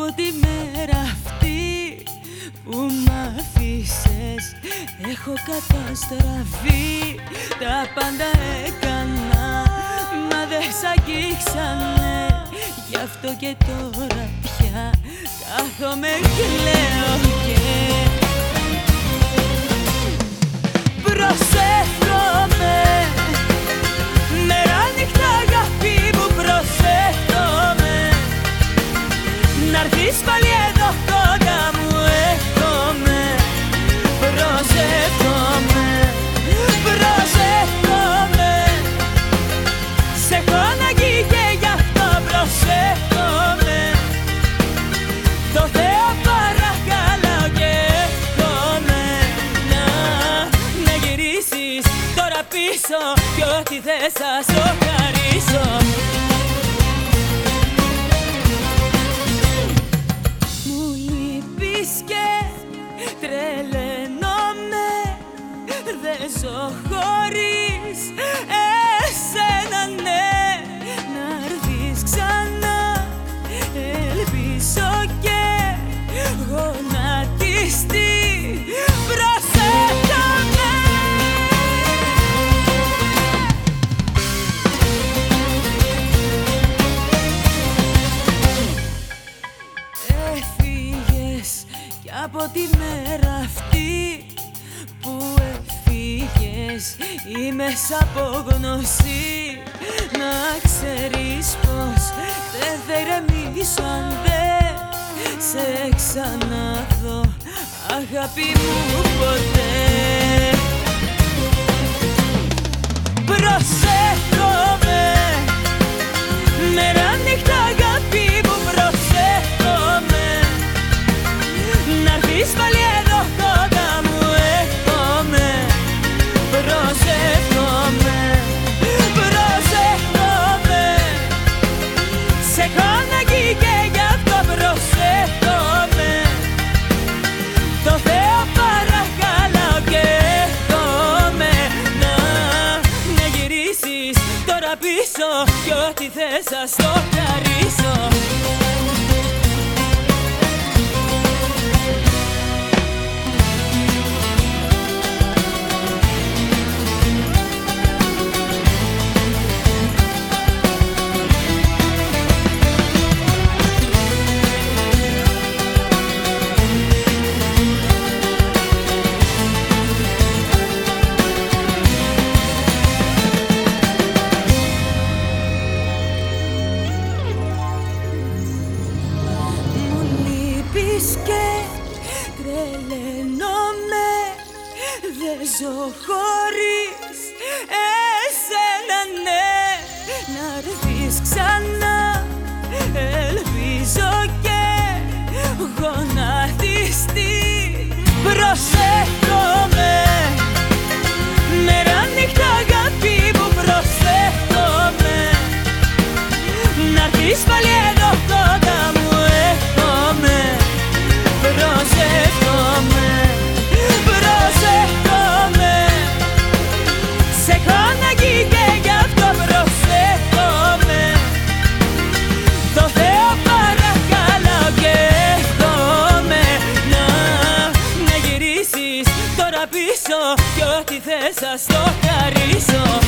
από τη μέρα αυτή που μ' αφήσες Έχω καταστραφεί. Τα πάντα έκανα Μα δεν σ' αγγίξανε. Γι' αυτό και τώρα πια Κάθομαι και λέω και Προσεύχομαι Να'ρθεις πάλι εδώ κοντά μου Εύχομαι Προσεύχομαι Προσεύχομαι. Σε έχω ανάγκη και γι' αυτό προσεύχομαι. Το Θεό παρακαλώ και εύχομαι Να, να γυρίσεις τώρα πίσω Κι ό,τι θες θα σου χωρίς εσένα ναι. Να έρθεις ξανά Ελπίζω και γονατιστή Προσέχαμε Έφυγες κι από τη μέρα έφυγες Είμαι σαν απόγνωση να ξέρεις πως δεν θα ηρεμήσω αν δεν σε ξαναδώ. Αγάπη μου ποτέ. Προσέχομαι Μέρα νύχτα αγάπη μου προσέχομαι Να'ρθεις πάλι εδώ τώρα πίσω Κι ό,τι θες θα στο χαρίσω ζω χωρίς εσένα ναι Να έρθεις ξανά ό,τι θες θα στο χαρίσω